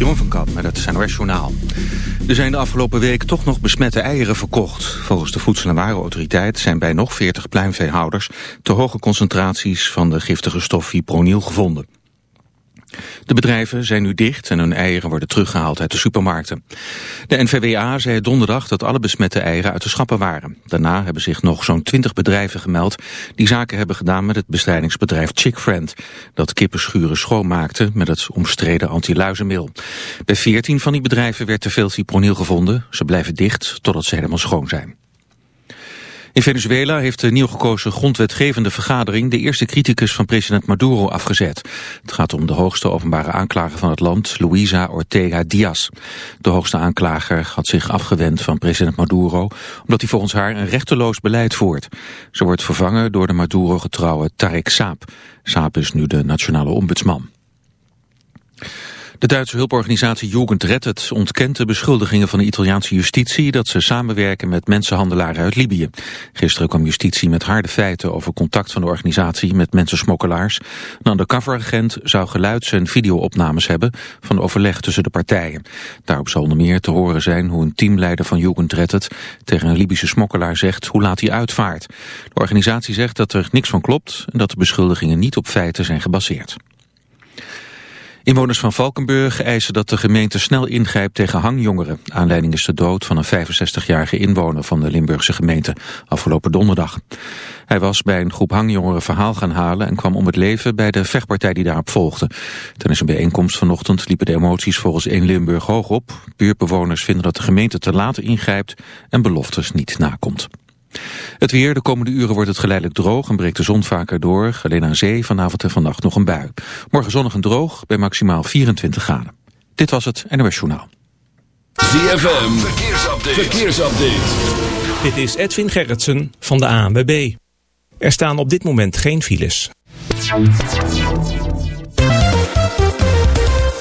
Jeroen van Kamp met het NOS Journaal. Er zijn de afgelopen week toch nog besmette eieren verkocht. Volgens de Voedsel- en Warenautoriteit zijn bij nog 40 pluimveehouders... te hoge concentraties van de giftige stof fipronil gevonden. De bedrijven zijn nu dicht en hun eieren worden teruggehaald uit de supermarkten. De NVWA zei donderdag dat alle besmette eieren uit de schappen waren. Daarna hebben zich nog zo'n 20 bedrijven gemeld die zaken hebben gedaan met het bestrijdingsbedrijf Chickfriend, dat kippenschuren schoonmaakte met het omstreden antiluizenmeel. Bij 14 van die bedrijven werd te veel fipronil gevonden. Ze blijven dicht totdat ze helemaal schoon zijn. In Venezuela heeft de nieuw gekozen grondwetgevende vergadering de eerste criticus van president Maduro afgezet. Het gaat om de hoogste openbare aanklager van het land, Luisa Ortega Diaz. De hoogste aanklager had zich afgewend van president Maduro omdat hij volgens haar een rechteloos beleid voert. Ze wordt vervangen door de Maduro-getrouwe Tarek Saab. Saab is nu de nationale ombudsman. De Duitse hulporganisatie Jugend Rettet ontkent de beschuldigingen van de Italiaanse justitie dat ze samenwerken met mensenhandelaren uit Libië. Gisteren kwam justitie met harde feiten over contact van de organisatie met mensensmokkelaars. Een undercoveragent zou geluids- en videoopnames hebben van overleg tussen de partijen. Daarop zal onder meer te horen zijn hoe een teamleider van Jugend Rettet tegen een Libische smokkelaar zegt hoe laat hij uitvaart. De organisatie zegt dat er niks van klopt en dat de beschuldigingen niet op feiten zijn gebaseerd. Inwoners van Valkenburg eisen dat de gemeente snel ingrijpt tegen hangjongeren. Aanleiding is de dood van een 65-jarige inwoner van de Limburgse gemeente afgelopen donderdag. Hij was bij een groep hangjongeren verhaal gaan halen en kwam om het leven bij de vechtpartij die daarop volgde. Tijdens een bijeenkomst vanochtend liepen de emoties volgens 1 Limburg hoog op. Buurtbewoners vinden dat de gemeente te laat ingrijpt en beloftes niet nakomt. Het weer, de komende uren wordt het geleidelijk droog en breekt de zon vaker door. Alleen aan zee vanavond en vannacht nog een bui. Morgen zonnig en droog bij maximaal 24 graden. Dit was het NOS Journaal. ZFM, verkeersupdate. verkeersupdate. Dit is Edwin Gerritsen van de ANWB. Er staan op dit moment geen files.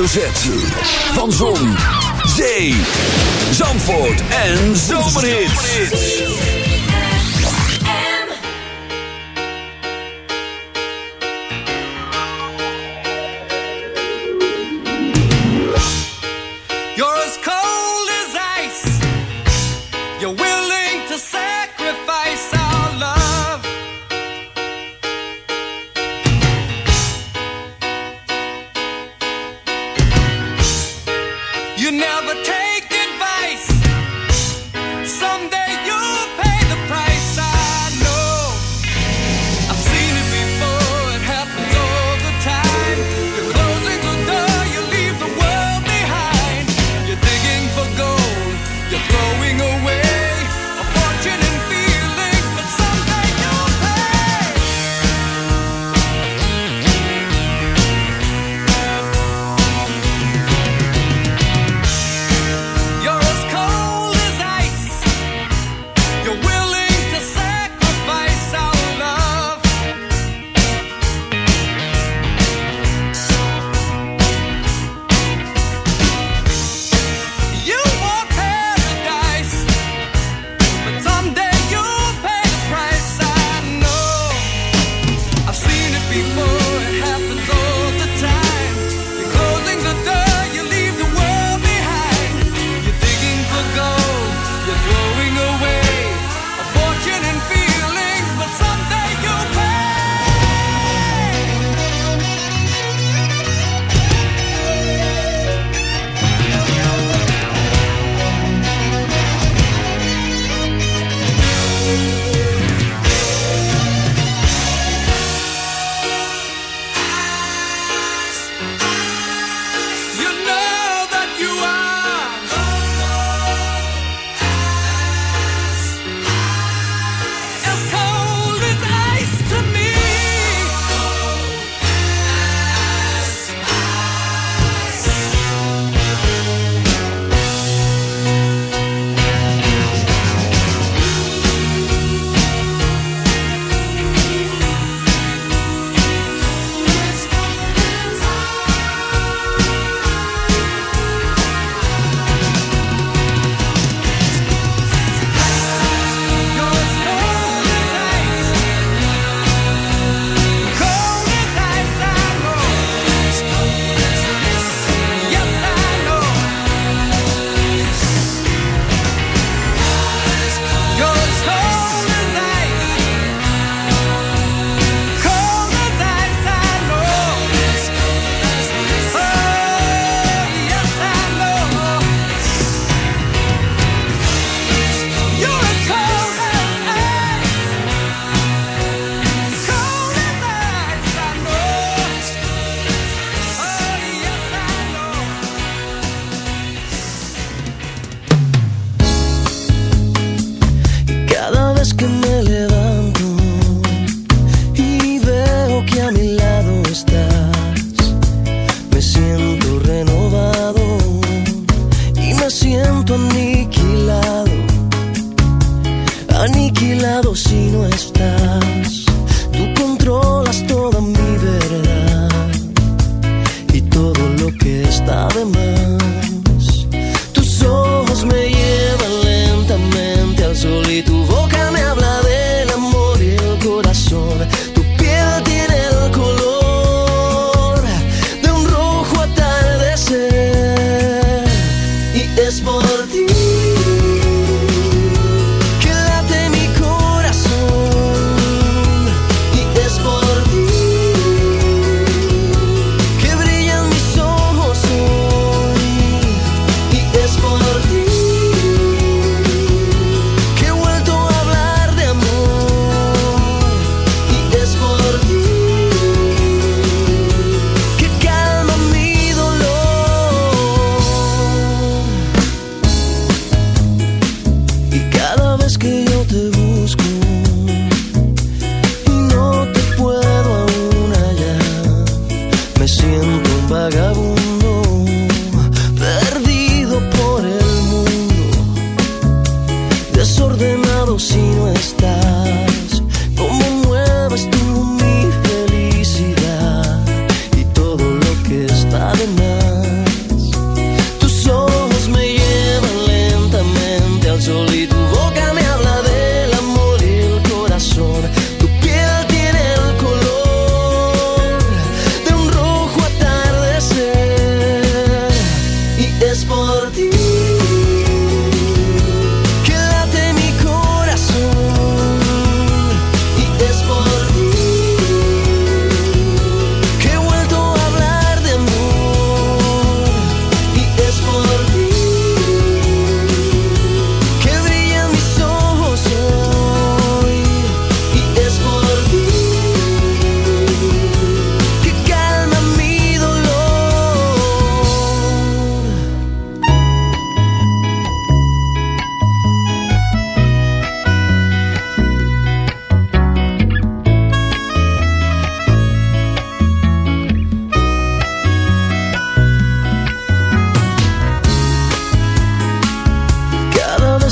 hoofdletter Z.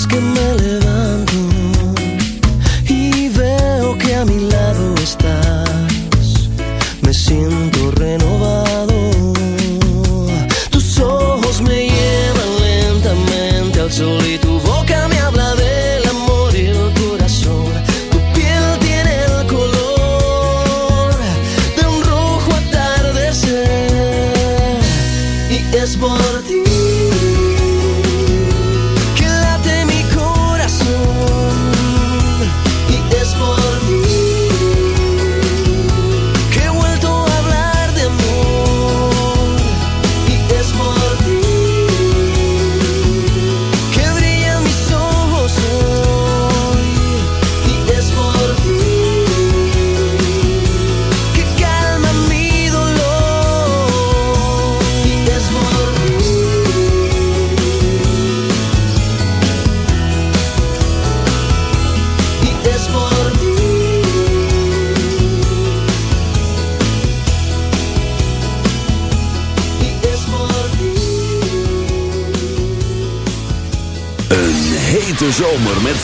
que me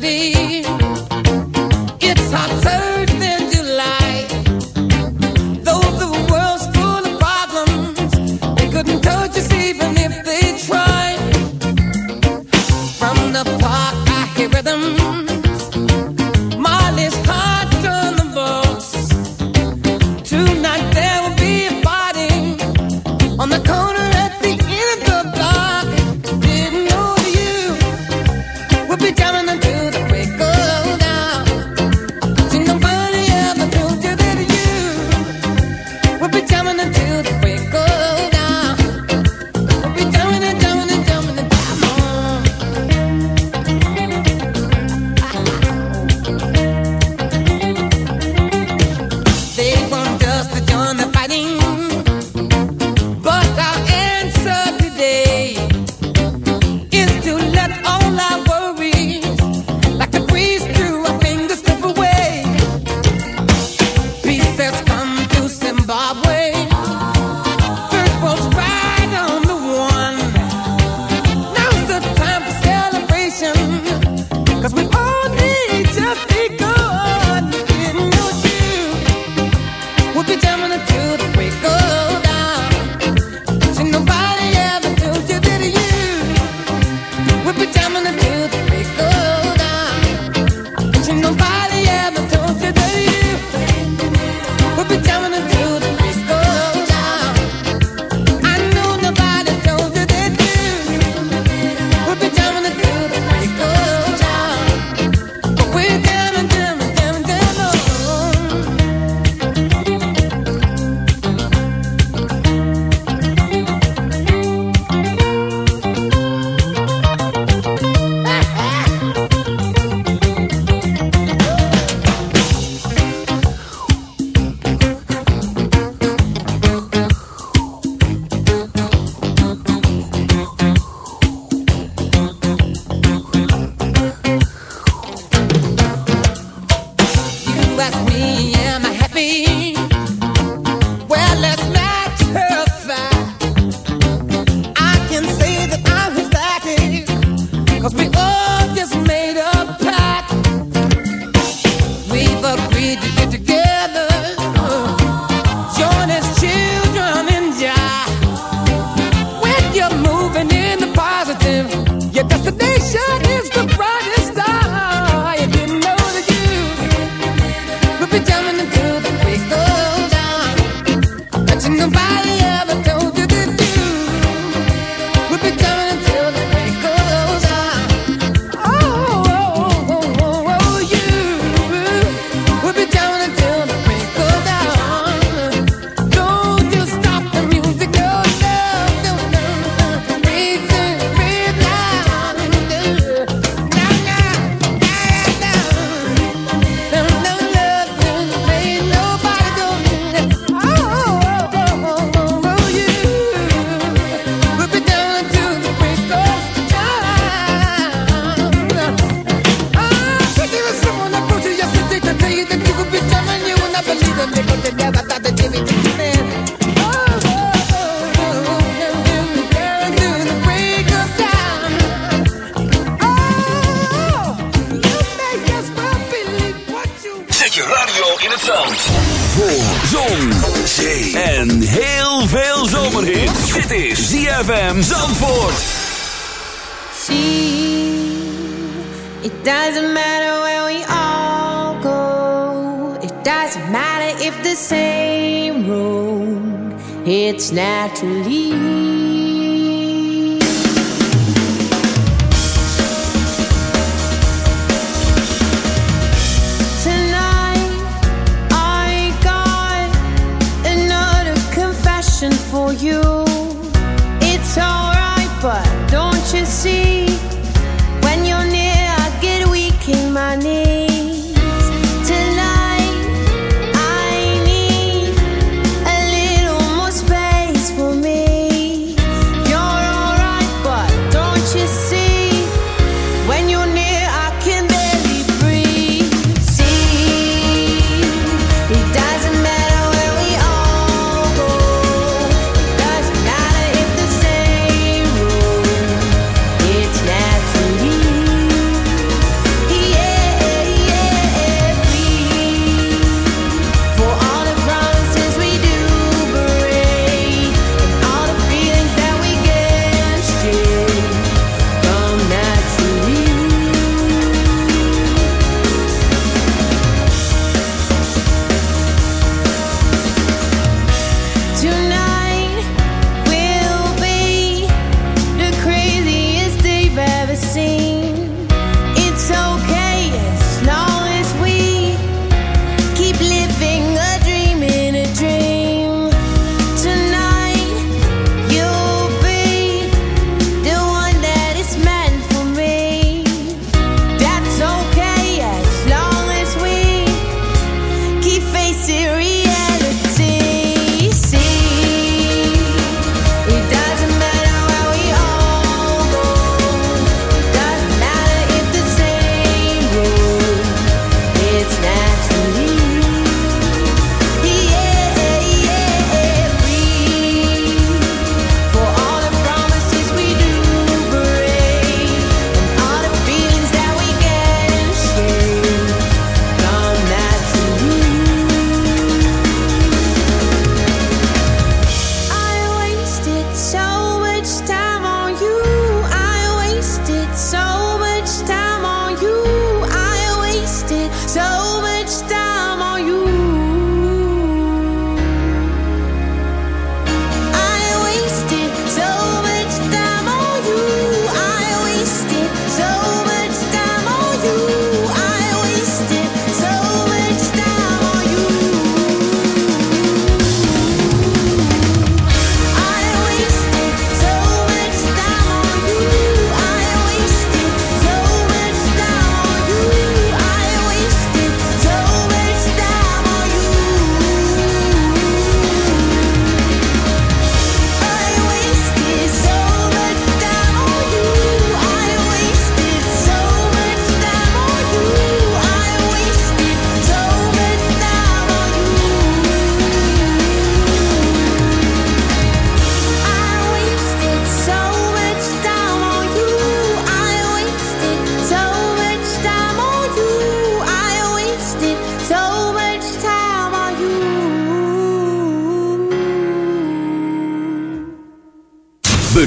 melody. Zandvoort. Voor zon, zee en heel veel zomerhit. Dit is ZFM Zandvoort. See, it doesn't matter where we all go. It doesn't matter if the same road. It's naturally.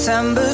September.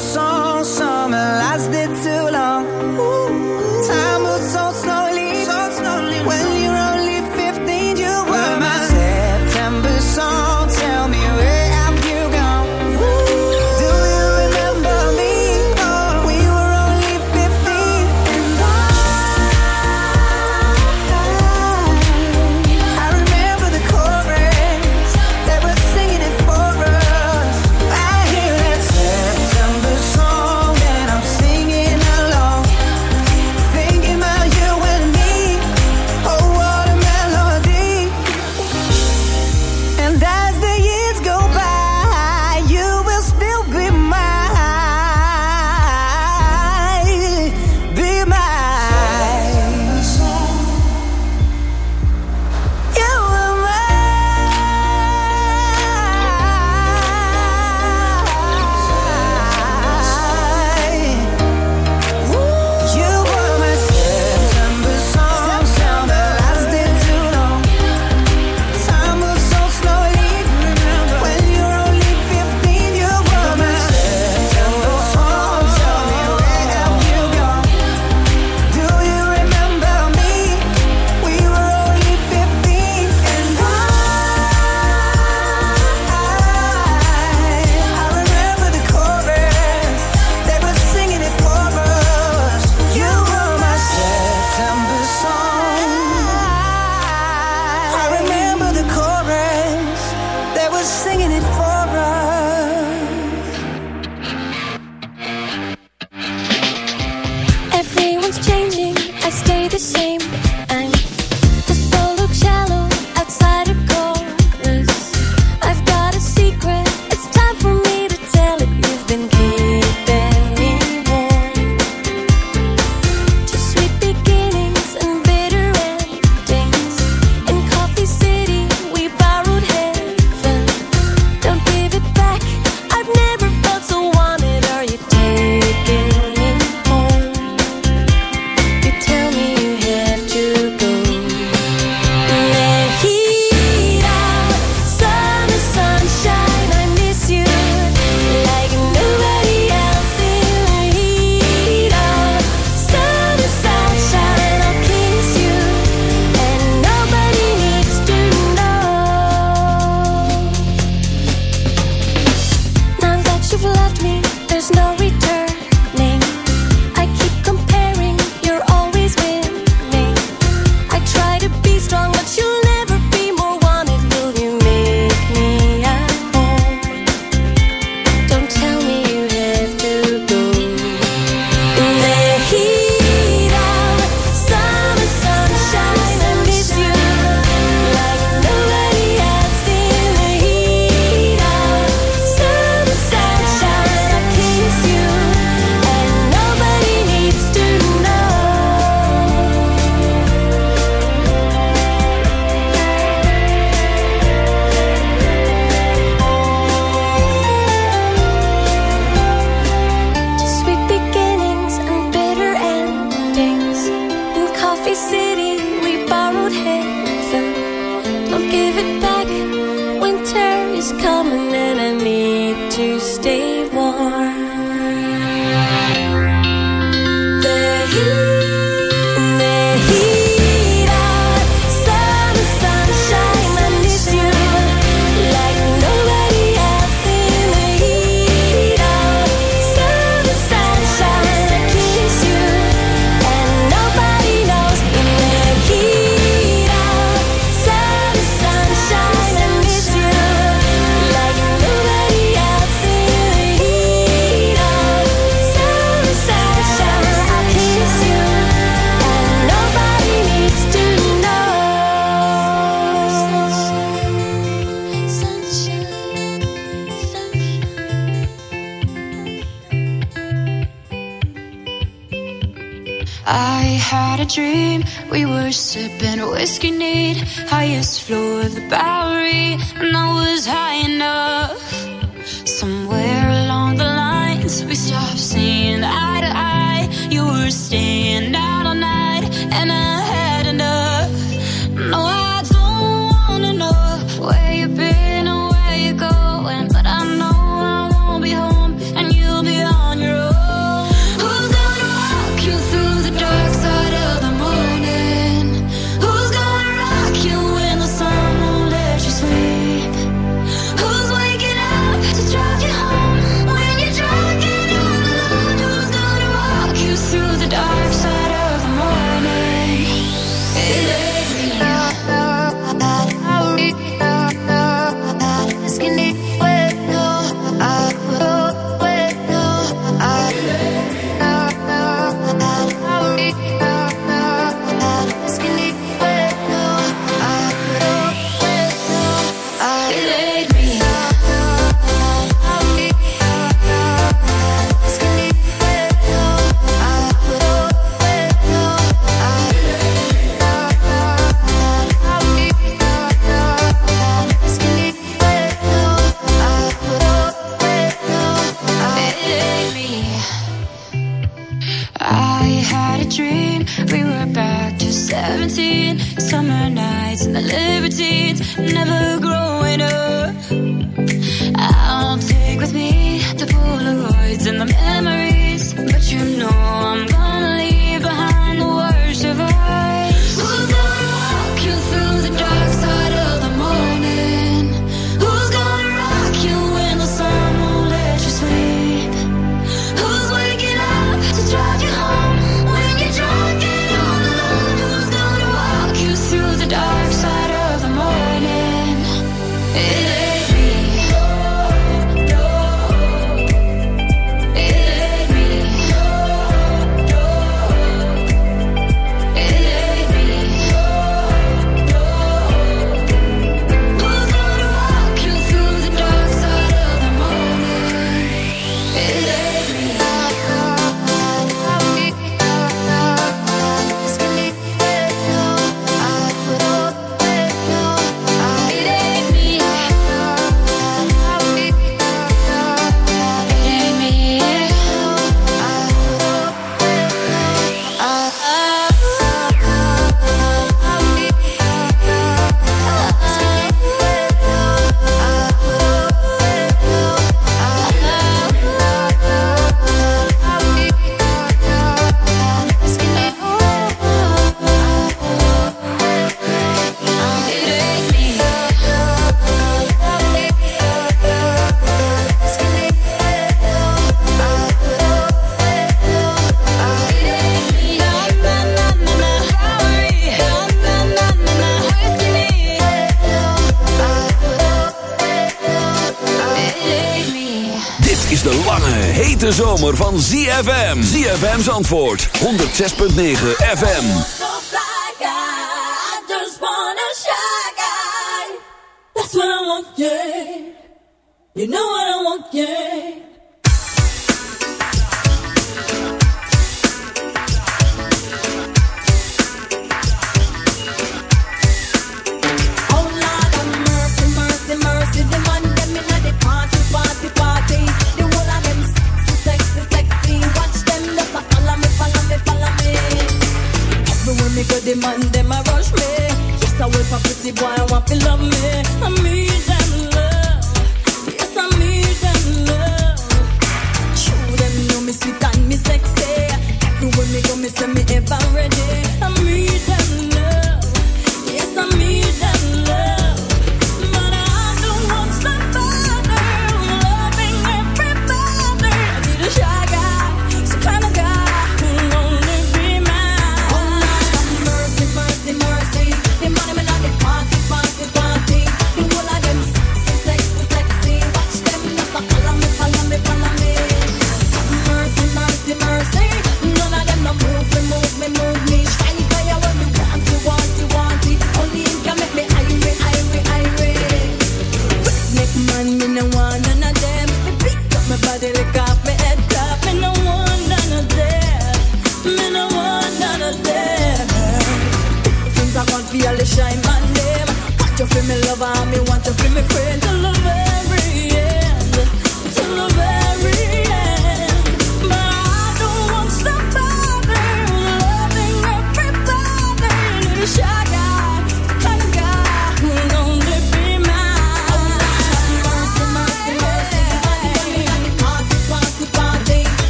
ZFM's antwoord, 106.9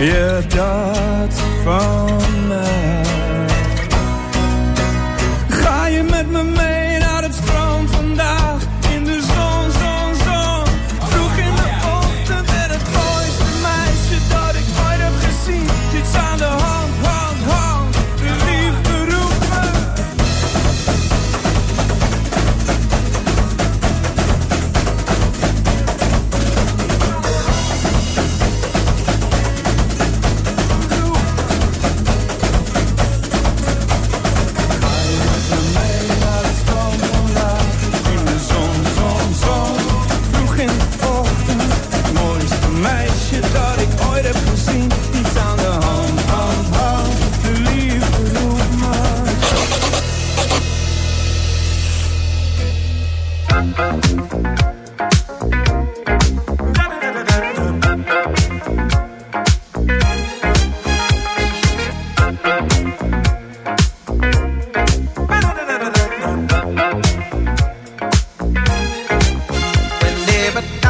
je dat from mij? but